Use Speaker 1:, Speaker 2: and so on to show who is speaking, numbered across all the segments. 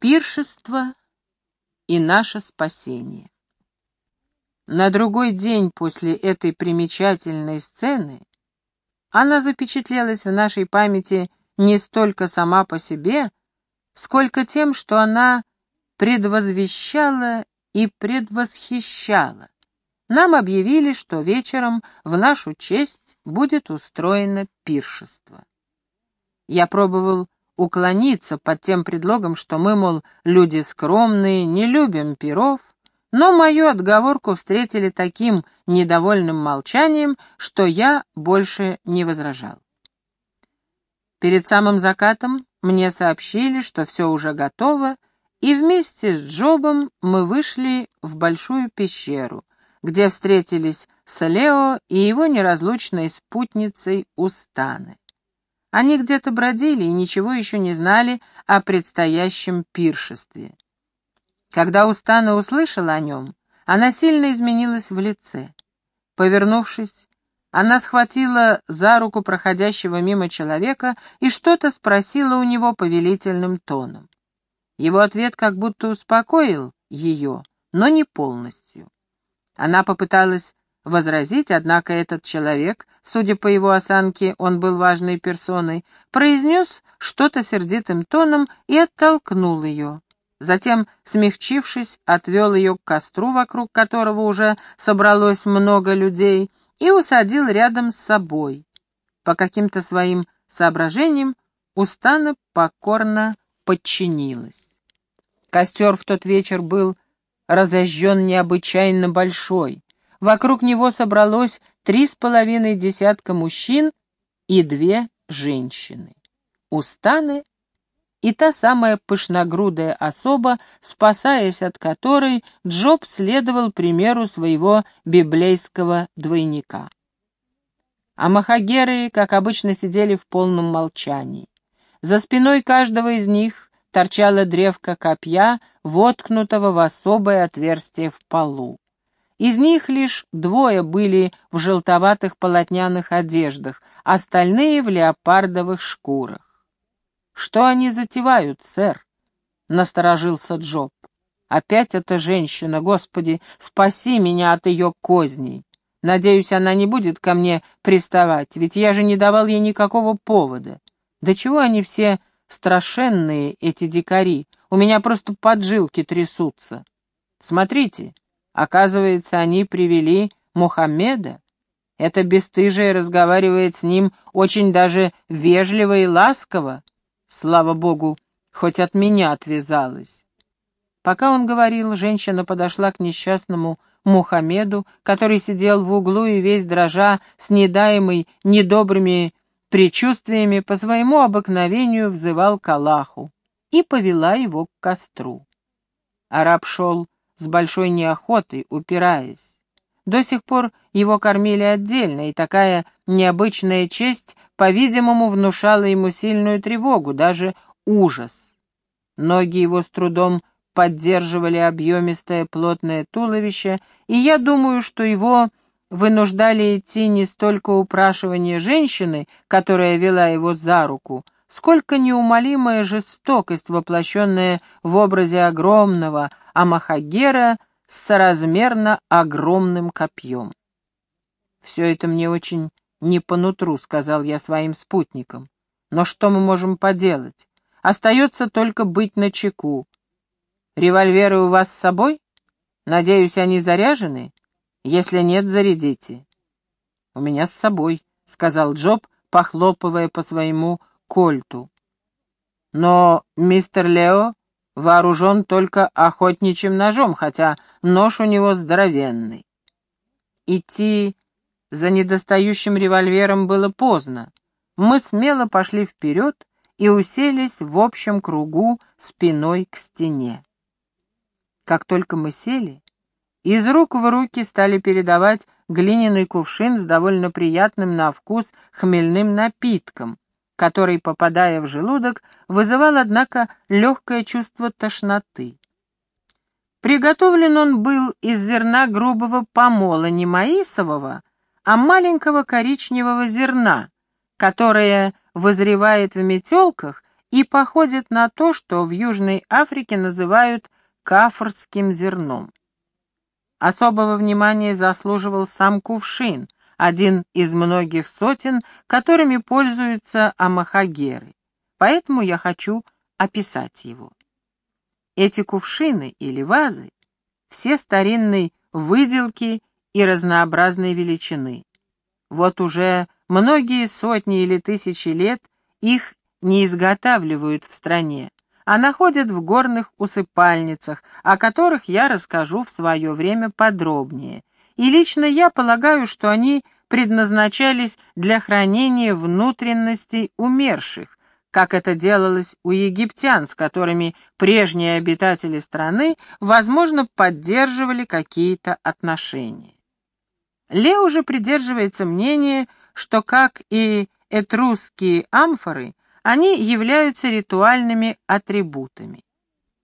Speaker 1: Пиршество и наше спасение. На другой день после этой примечательной сцены она запечатлелась в нашей памяти не столько сама по себе, сколько тем, что она предвозвещала и предвосхищала. Нам объявили, что вечером в нашу честь будет устроено пиршество. Я пробовал уклониться под тем предлогом, что мы, мол, люди скромные, не любим перов, но мою отговорку встретили таким недовольным молчанием, что я больше не возражал. Перед самым закатом мне сообщили, что все уже готово, и вместе с Джобом мы вышли в большую пещеру, где встретились с Лео и его неразлучной спутницей Устаны. Они где-то бродили и ничего еще не знали о предстоящем пиршестве. Когда Устана услышала о нем, она сильно изменилась в лице. Повернувшись, она схватила за руку проходящего мимо человека и что-то спросила у него повелительным тоном. Его ответ как будто успокоил ее, но не полностью. Она попыталась возразить, однако этот человек, судя по его осанке, он был важной персоной, произнес что-то сердитым тоном и оттолкнул ее. Затем, смягчившись, отвел ее к костру, вокруг которого уже собралось много людей, и усадил рядом с собой. По каким-то своим соображениям Устана покорно подчинилась. Костер в тот вечер был разожжен необычайно большой. Вокруг него собралось три с половиной десятка мужчин и две женщины. Устаны и та самая пышногрудая особа, спасаясь от которой Джоб следовал примеру своего библейского двойника. А махагеры, как обычно, сидели в полном молчании. За спиной каждого из них торчала древко копья, воткнутого в особое отверстие в полу. Из них лишь двое были в желтоватых полотняных одеждах, остальные в леопардовых шкурах. «Что они затевают, сэр?» — насторожился Джоб. «Опять эта женщина, Господи, спаси меня от ее козней. Надеюсь, она не будет ко мне приставать, ведь я же не давал ей никакого повода. Да чего они все страшенные, эти дикари? У меня просто поджилки трясутся. Смотрите, Оказывается, они привели Мухаммеда. Это бесстыжие разговаривает с ним очень даже вежливо и ласково. Слава богу, хоть от меня отвязалась. Пока он говорил, женщина подошла к несчастному Мухаммеду, который сидел в углу и весь дрожа, с недаемой недобрыми предчувствиями, по своему обыкновению взывал к Аллаху, и повела его к костру. Араб шел с большой неохотой, упираясь. До сих пор его кормили отдельно, и такая необычная честь, по-видимому, внушала ему сильную тревогу, даже ужас. Ноги его с трудом поддерживали объемистое плотное туловище, и я думаю, что его вынуждали идти не столько упрашивание женщины, которая вела его за руку, сколько неумолимая жестокость, воплощенная в образе огромного, Амахагера с соразмерно огромным копьем. «Все это мне очень не по нутру», — сказал я своим спутникам. «Но что мы можем поделать? Остается только быть начеку. Револьверы у вас с собой? Надеюсь, они заряжены? Если нет, зарядите». «У меня с собой», — сказал Джоб, похлопывая по своему кольту. «Но мистер Лео вооружен только охотничьим ножом, хотя нож у него здоровенный. Идти за недостающим револьвером было поздно. Мы смело пошли вперед и уселись в общем кругу спиной к стене. Как только мы сели, из рук в руки стали передавать глиняный кувшин с довольно приятным на вкус хмельным напитком, который, попадая в желудок, вызывал, однако, легкое чувство тошноты. Приготовлен он был из зерна грубого помола, не маисового, а маленького коричневого зерна, которое вызревает в метелках и походит на то, что в Южной Африке называют кафорским зерном. Особого внимания заслуживал сам кувшин, один из многих сотен, которыми пользуются амахагеры. Поэтому я хочу описать его. Эти кувшины или вазы все старинной выделки и разнообразной величины. Вот уже многие сотни или тысячи лет их не изготавливают в стране, а находят в горных усыпальницах, о которых я расскажу в свое время подробнее. И лично я полагаю, что они предназначались для хранения внутренностей умерших, как это делалось у египтян, с которыми прежние обитатели страны, возможно, поддерживали какие-то отношения. Лео же придерживается мнения, что, как и этрусские амфоры, они являются ритуальными атрибутами.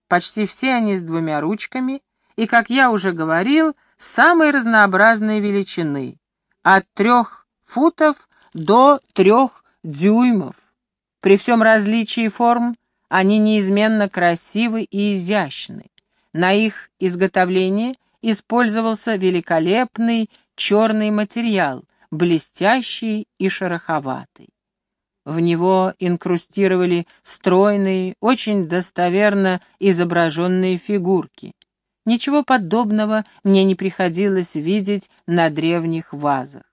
Speaker 1: Почти все они с двумя ручками и, как я уже говорил, самой разнообразной величины, от трех футов до трех дюймов. При всем различии форм они неизменно красивы и изящны. На их изготовление использовался великолепный черный материал, блестящий и шероховатый. В него инкрустировали стройные, очень достоверно изображенные фигурки. Ничего подобного мне не приходилось видеть на древних вазах.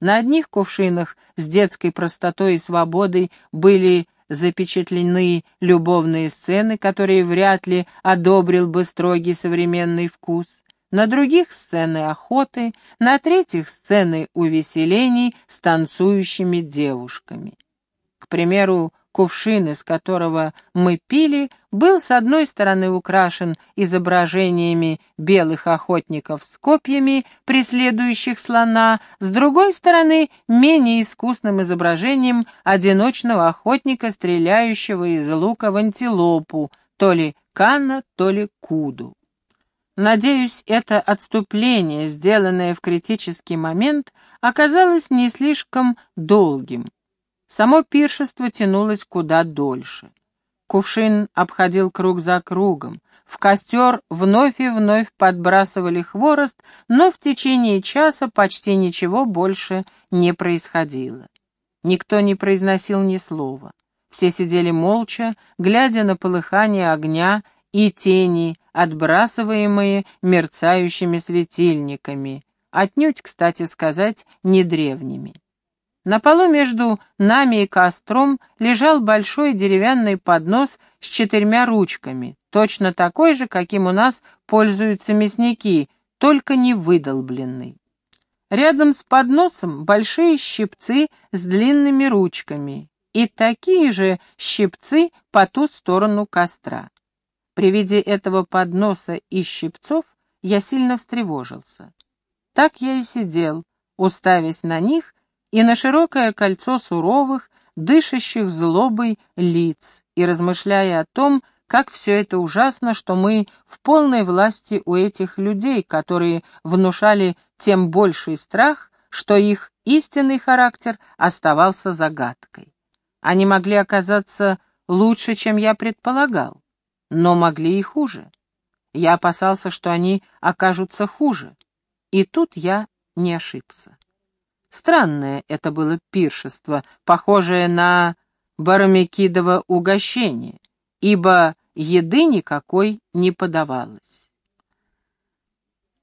Speaker 1: На одних кувшинах с детской простотой и свободой были запечатлены любовные сцены, которые вряд ли одобрил бы строгий современный вкус. На других — сцены охоты, на третьих — сцены увеселений с танцующими девушками. К примеру, кувшин, из которого мы пили, был с одной стороны украшен изображениями белых охотников с копьями, преследующих слона, с другой стороны менее искусным изображением одиночного охотника, стреляющего из лука в антилопу, то ли канна, то ли куду. Надеюсь, это отступление, сделанное в критический момент, оказалось не слишком долгим. Само пиршество тянулось куда дольше. Кувшин обходил круг за кругом. В костер вновь и вновь подбрасывали хворост, но в течение часа почти ничего больше не происходило. Никто не произносил ни слова. Все сидели молча, глядя на полыхание огня и тени, отбрасываемые мерцающими светильниками, отнюдь, кстати сказать, не древними. На полу между нами и костром лежал большой деревянный поднос с четырьмя ручками, точно такой же, каким у нас пользуются мясники, только не выдолбленный. Рядом с подносом большие щипцы с длинными ручками и такие же щипцы по ту сторону костра. При виде этого подноса и щипцов я сильно встревожился. Так я и сидел, уставясь на них и на широкое кольцо суровых, дышащих злобой лиц, и размышляя о том, как все это ужасно, что мы в полной власти у этих людей, которые внушали тем больший страх, что их истинный характер оставался загадкой. Они могли оказаться лучше, чем я предполагал, но могли и хуже. Я опасался, что они окажутся хуже, и тут я не ошибся. Странное это было пиршество, похожее на баромекидово угощение, ибо еды никакой не подавалось.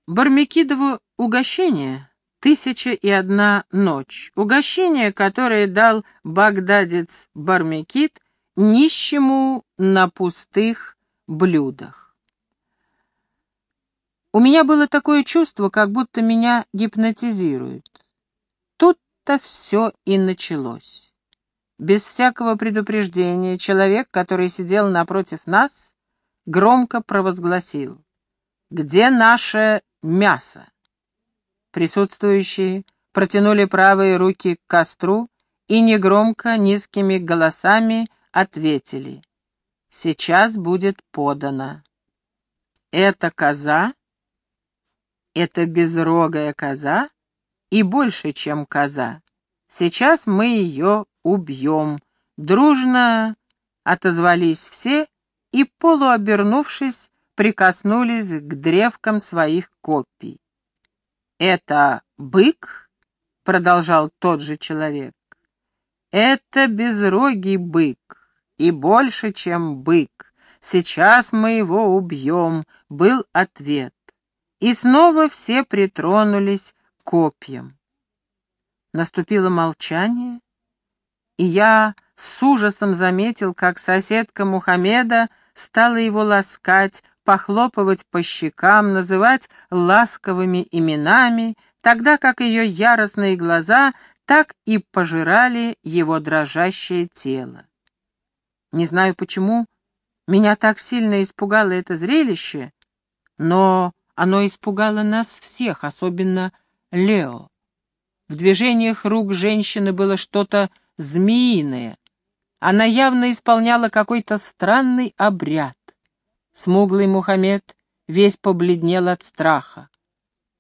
Speaker 1: Бармекидово угощение — «Тысяча и одна ночь», угощение, которое дал багдадец Бармекид нищему на пустых блюдах. У меня было такое чувство, как будто меня гипнотизируют. Тут-то все и началось. Без всякого предупреждения человек, который сидел напротив нас, громко провозгласил «Где наше мясо?» Присутствующие протянули правые руки к костру и негромко, низкими голосами ответили «Сейчас будет подано». «Это коза? Это безрогая коза?» И больше, чем коза. Сейчас мы ее убьем. Дружно — отозвались все и, полуобернувшись, прикоснулись к древкам своих копий. «Это бык?» — продолжал тот же человек. «Это безрогий бык, и больше, чем бык. Сейчас мы его убьем», — был ответ. И снова все притронулись копьям. Наступило молчание, и я с ужасом заметил, как соседка Мухаммеда стала его ласкать, похлопывать по щекам, называть ласковыми именами, тогда как ее яростные глаза так и пожирали его дрожащее тело. Не знаю почему, меня так сильно испугало это зрелище, но оно испугало нас всех, особенно Лео. В движениях рук женщины было что-то змеиное. Она явно исполняла какой-то странный обряд. Смуглый Мухаммед весь побледнел от страха.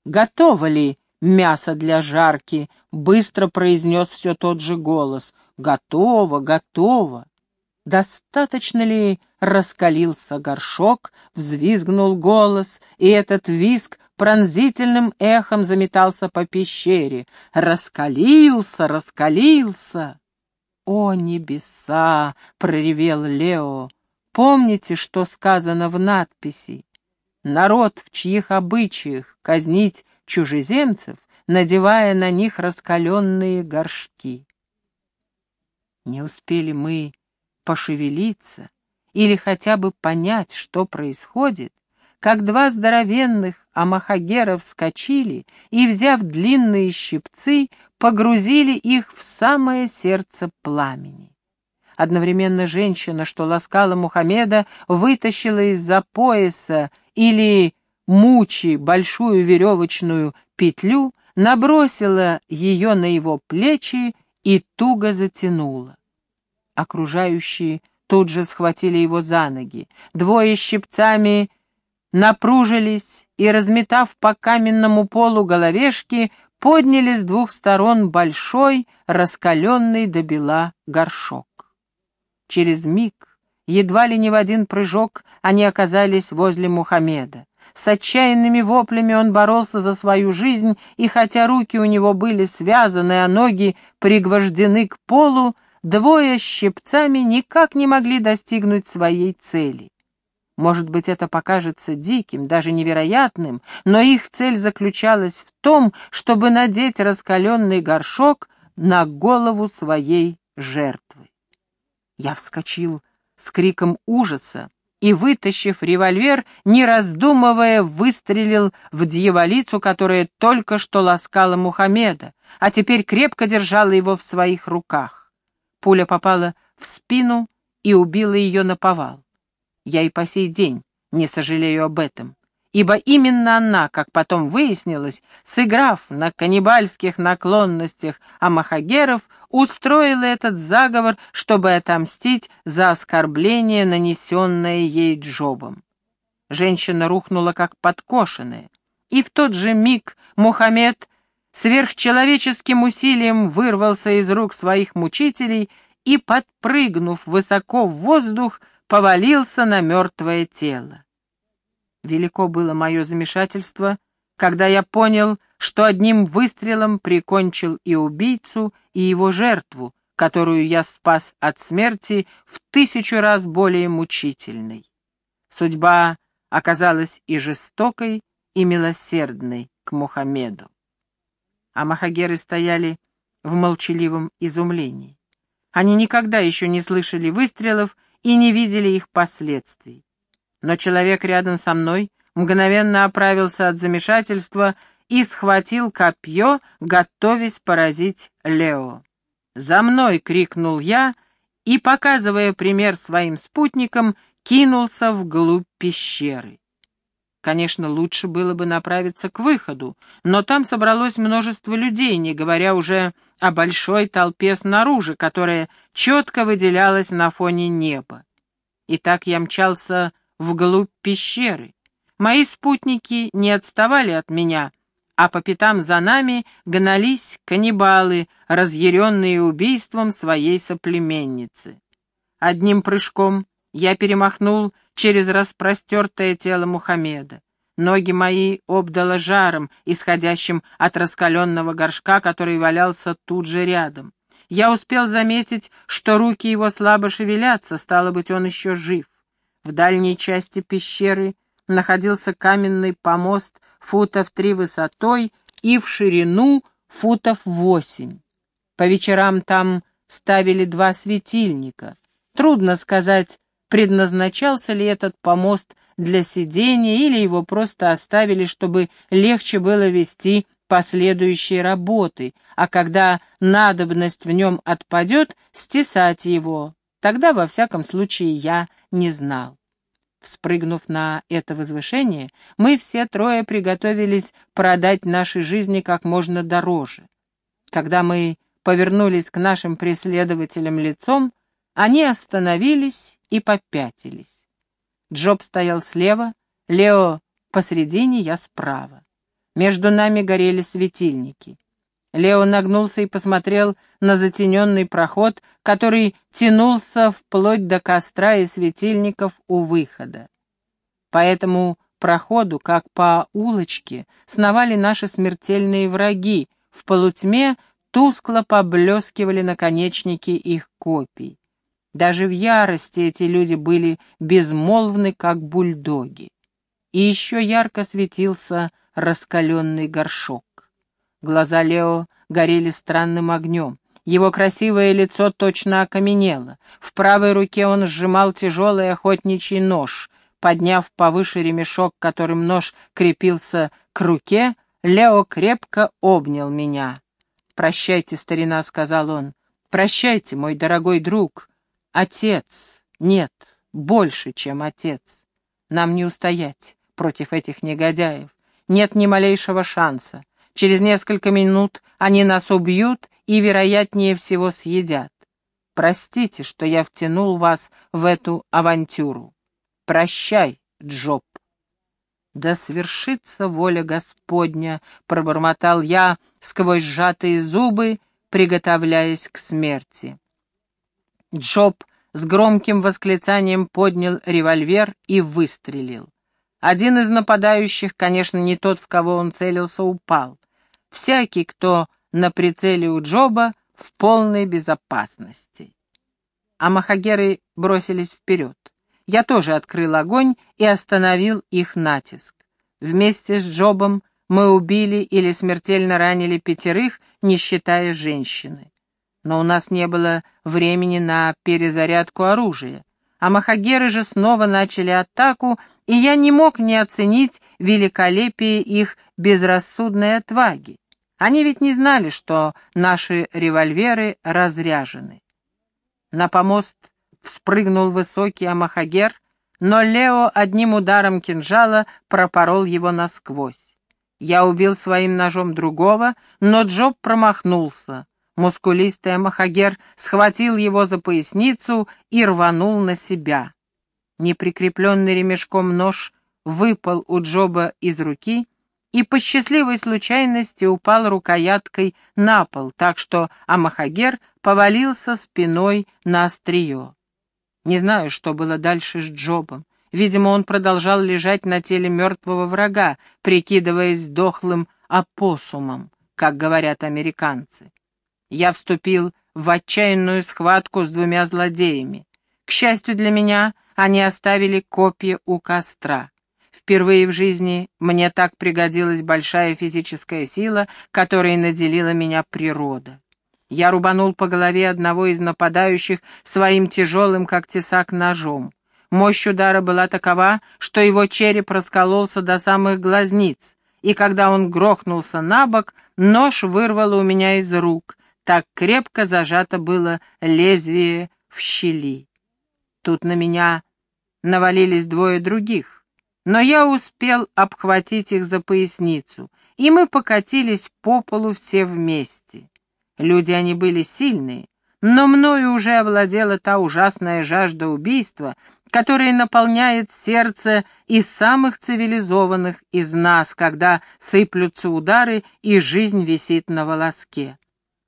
Speaker 1: «Готово ли мясо для жарки?» — быстро произнес все тот же голос. «Готово, готово!» Достаточно ли раскалился горшок, взвизгнул голос, и этот визг пронзительным эхом заметался по пещере. «Раскалился, раскалился!» «О, небеса!» — проревел Лео. «Помните, что сказано в надписи? Народ, в чьих обычаях казнить чужеземцев, надевая на них раскаленные горшки». Не успели мы пошевелиться или хотя бы понять, что происходит, как два здоровенных амахагеров вскочили и, взяв длинные щипцы, погрузили их в самое сердце пламени. Одновременно женщина, что ласкала Мухаммеда, вытащила из-за пояса или мучи большую веревочную петлю, набросила ее на его плечи и туго затянула. Окружающие тут же схватили его за ноги. Двое щипцами напружились и, разметав по каменному полу головешки, подняли с двух сторон большой, раскаленный до бела горшок. Через миг, едва ли не в один прыжок, они оказались возле Мухаммеда. С отчаянными воплями он боролся за свою жизнь, и хотя руки у него были связаны, а ноги пригвождены к полу, двое щипцами никак не могли достигнуть своей цели. Может быть, это покажется диким, даже невероятным, но их цель заключалась в том, чтобы надеть раскаленный горшок на голову своей жертвы. Я вскочил с криком ужаса и, вытащив револьвер, не раздумывая, выстрелил в дьяволицу, которая только что ласкала Мухаммеда, а теперь крепко держала его в своих руках. Пуля попала в спину и убила ее на повал. Я и по сей день не сожалею об этом, ибо именно она, как потом выяснилось, сыграв на каннибальских наклонностях амахагеров, устроила этот заговор, чтобы отомстить за оскорбление, нанесенное ей Джобом. Женщина рухнула как подкошенная, и в тот же миг Мухаммед сверхчеловеческим усилием вырвался из рук своих мучителей и, подпрыгнув высоко в воздух, повалился на мертвое тело. Велико было мое замешательство, когда я понял, что одним выстрелом прикончил и убийцу, и его жертву, которую я спас от смерти в тысячу раз более мучительной. Судьба оказалась и жестокой, и милосердной к Мухаммеду. А махагеры стояли в молчаливом изумлении. Они никогда еще не слышали выстрелов и не видели их последствий. Но человек рядом со мной мгновенно оправился от замешательства и схватил копье, готовясь поразить Лео. «За мной!» — крикнул я и, показывая пример своим спутникам, кинулся вглубь пещеры. Конечно, лучше было бы направиться к выходу, но там собралось множество людей, не говоря уже о большой толпе снаружи, которая четко выделялась на фоне неба. И так я мчался вглубь пещеры. Мои спутники не отставали от меня, а по пятам за нами гнались каннибалы, разъяренные убийством своей соплеменницы. Одним прыжком я перемахнул через распростертое тело Мухаммеда. Ноги мои обдало жаром, исходящим от раскаленного горшка, который валялся тут же рядом. Я успел заметить, что руки его слабо шевелятся, стало быть, он еще жив. В дальней части пещеры находился каменный помост футов три высотой и в ширину футов восемь. По вечерам там ставили два светильника. Трудно сказать, предназначался ли этот помост для сидения или его просто оставили, чтобы легче было вести последующие работы, а когда надобность в нем отпадет, стесать его. Тогда, во всяком случае, я не знал. Вспрыгнув на это возвышение, мы все трое приготовились продать наши жизни как можно дороже. Когда мы повернулись к нашим преследователям лицом, они остановились и попятились. Джоб стоял слева, Лео посредине, я справа. Между нами горели светильники. Лео нагнулся и посмотрел на затененный проход, который тянулся вплоть до костра и светильников у выхода. По этому проходу, как по улочке, сновали наши смертельные враги, в полутьме тускло поблескивали наконечники их копий. Даже в ярости эти люди были безмолвны, как бульдоги. И еще ярко светился раскаленный горшок. Глаза Лео горели странным огнем. Его красивое лицо точно окаменело. В правой руке он сжимал тяжелый охотничий нож. Подняв повыше ремешок, которым нож крепился к руке, Лео крепко обнял меня. «Прощайте, старина», — сказал он. «Прощайте, мой дорогой друг. Отец. Нет, больше, чем отец. Нам не устоять против этих негодяев. Нет ни малейшего шанса. Через несколько минут они нас убьют и, вероятнее всего, съедят. Простите, что я втянул вас в эту авантюру. Прощай, Джоб. «Да свершится воля Господня», — пробормотал я сквозь сжатые зубы, приготовляясь к смерти. Джоб с громким восклицанием поднял револьвер и выстрелил. Один из нападающих, конечно, не тот, в кого он целился, упал. Всякий, кто на прицеле у Джоба, в полной безопасности. А махагеры бросились вперед. Я тоже открыл огонь и остановил их натиск. Вместе с Джобом мы убили или смертельно ранили пятерых, не считая женщины. Но у нас не было времени на перезарядку оружия. А махагеры же снова начали атаку, и я не мог не оценить великолепие их безрассудной отваги. Они ведь не знали, что наши револьверы разряжены. На помост вспрыгнул высокий Амахагер, но Лео одним ударом кинжала пропорол его насквозь. Я убил своим ножом другого, но Джоб промахнулся. Мускулистый Амахагер схватил его за поясницу и рванул на себя. Неприкрепленный ремешком нож выпал у Джоба из руки, и по счастливой случайности упал рукояткой на пол, так что Амахагер повалился спиной на острие. Не знаю, что было дальше с Джобом. Видимо, он продолжал лежать на теле мертвого врага, прикидываясь дохлым опоссумом, как говорят американцы. Я вступил в отчаянную схватку с двумя злодеями. К счастью для меня, они оставили копья у костра. Впервые в жизни мне так пригодилась большая физическая сила, которой наделила меня природа. Я рубанул по голове одного из нападающих своим тяжелым, как тесак, ножом. Мощь удара была такова, что его череп раскололся до самых глазниц, и когда он грохнулся на бок, нож вырвало у меня из рук, так крепко зажато было лезвие в щели. Тут на меня навалились двое других но я успел обхватить их за поясницу, и мы покатились по полу все вместе. Люди они были сильные, но мною уже овладела та ужасная жажда убийства, которая наполняет сердце из самых цивилизованных из нас, когда сыплются удары и жизнь висит на волоске.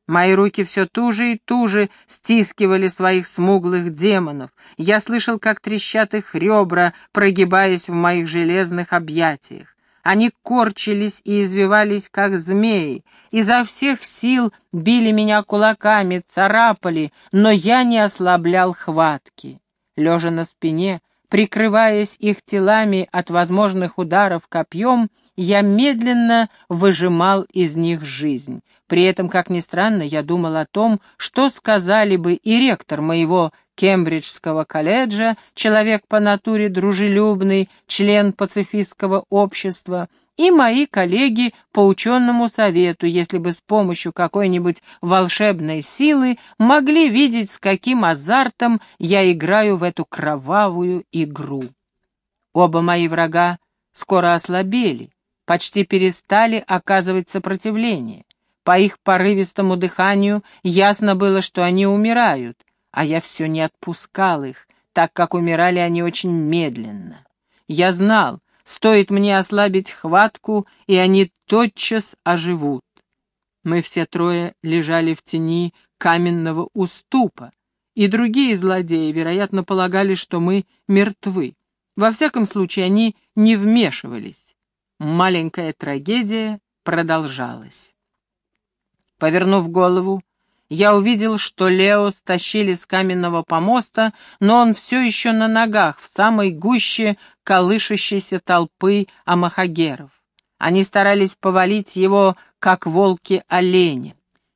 Speaker 1: Мои руки все туже и туже стискивали своих смуглых демонов. Я слышал, как трещат их ребра, прогибаясь в моих железных объятиях. Они корчились и извивались, как змеи, изо всех сил били меня кулаками, царапали, но я не ослаблял хватки. Лежа на спине, прикрываясь их телами от возможных ударов копьем, я медленно выжимал из них жизнь. При этом, как ни странно, я думал о том, что сказали бы и ректор моего Кембриджского колледжа, человек по натуре дружелюбный, член пацифистского общества, и мои коллеги по ученому совету, если бы с помощью какой-нибудь волшебной силы могли видеть, с каким азартом я играю в эту кровавую игру. Оба мои врага скоро ослабели, почти перестали оказывать сопротивление. По их порывистому дыханию ясно было, что они умирают, а я все не отпускал их, так как умирали они очень медленно. Я знал, стоит мне ослабить хватку, и они тотчас оживут. Мы все трое лежали в тени каменного уступа, и другие злодеи, вероятно, полагали, что мы мертвы. Во всяком случае, они не вмешивались. Маленькая трагедия продолжалась. Повернув голову, я увидел, что Лео стащили с каменного помоста, но он все еще на ногах, в самой гуще колышащейся толпы амахагеров. Они старались повалить его, как волки оленя.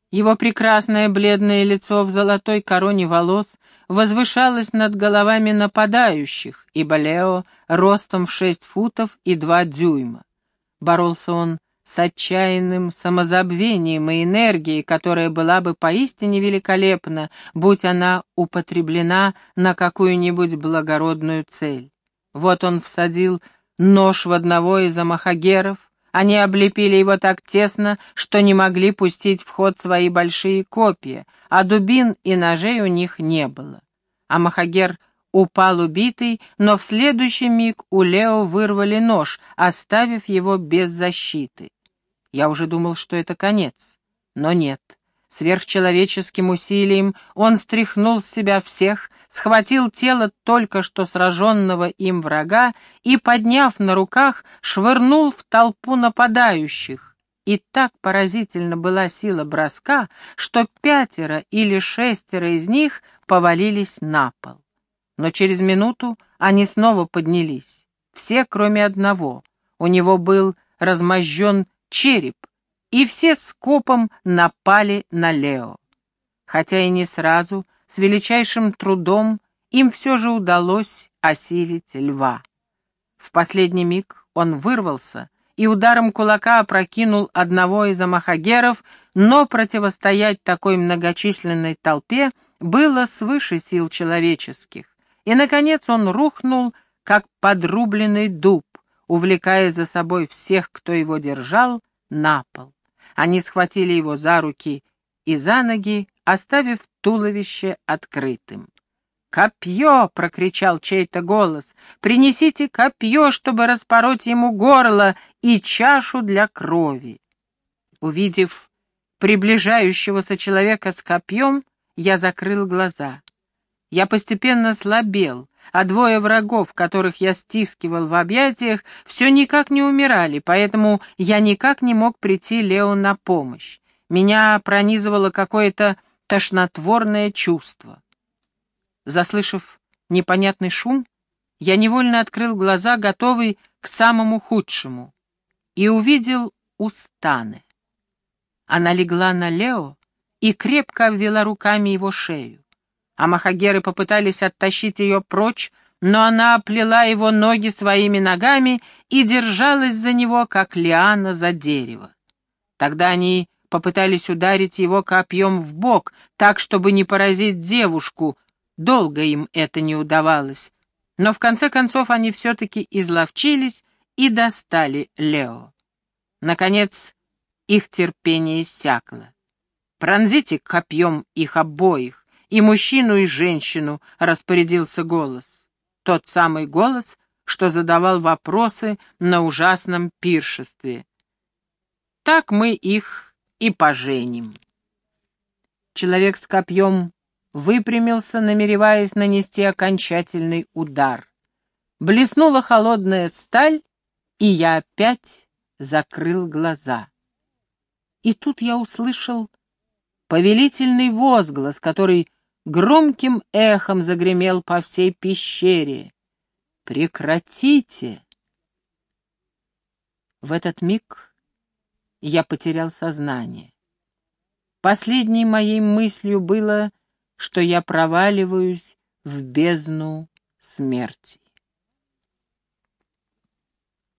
Speaker 1: Его прекрасное бледное лицо в золотой короне волос возвышалось над головами нападающих, ибо Лео ростом в шесть футов и два дюйма. Боролся он с отчаянным самозабвением и энергией, которая была бы поистине великолепна, будь она употреблена на какую-нибудь благородную цель. Вот он всадил нож в одного из амахагеров, они облепили его так тесно, что не могли пустить в ход свои большие копья, а дубин и ножей у них не было. Амахагер упал убитый, но в следующий миг у Лео вырвали нож, оставив его без защиты. Я уже думал, что это конец. Но нет. Сверхчеловеческим усилием он стряхнул с себя всех, схватил тело только что сраженного им врага и, подняв на руках, швырнул в толпу нападающих. И так поразительно была сила броска, что пятеро или шестеро из них повалились на пол. Но через минуту они снова поднялись. Все, кроме одного. У него был размозжен череп, и все скопом напали на Лео. Хотя и не сразу, с величайшим трудом им все же удалось осилить льва. В последний миг он вырвался и ударом кулака опрокинул одного из амахагеров, но противостоять такой многочисленной толпе было свыше сил человеческих. И, наконец, он рухнул, как подрубленный дуб, увлекая за собой всех, кто его держал, на пол. Они схватили его за руки и за ноги, оставив туловище открытым. «Копье!» — прокричал чей-то голос. «Принесите копье, чтобы распороть ему горло и чашу для крови!» Увидев приближающегося человека с копьем, я закрыл глаза. Я постепенно слабел, а двое врагов, которых я стискивал в объятиях, все никак не умирали, поэтому я никак не мог прийти Лео на помощь. Меня пронизывало какое-то тошнотворное чувство. Заслышав непонятный шум, я невольно открыл глаза, готовый к самому худшему, и увидел Устаны. Она легла на Лео и крепко обвела руками его шею а махагеры попытались оттащить ее прочь, но она оплела его ноги своими ногами и держалась за него, как лиана за дерево. Тогда они попытались ударить его копьем в бок, так, чтобы не поразить девушку. Долго им это не удавалось. Но в конце концов они все-таки изловчились и достали Лео. Наконец, их терпение иссякло. «Пронзите копьем их обоих!» И мужчину, и женщину, распорядился голос. Тот самый голос, что задавал вопросы на ужасном пиршестве. Так мы их и поженим. Человек с копьем выпрямился, намереваясь нанести окончательный удар. Блеснула холодная сталь, и я опять закрыл глаза. И тут я услышал повелительный возглас, который громким эхом загремел по всей пещере. «Прекратите!» В этот миг я потерял сознание. Последней моей мыслью было, что я проваливаюсь в бездну смерти.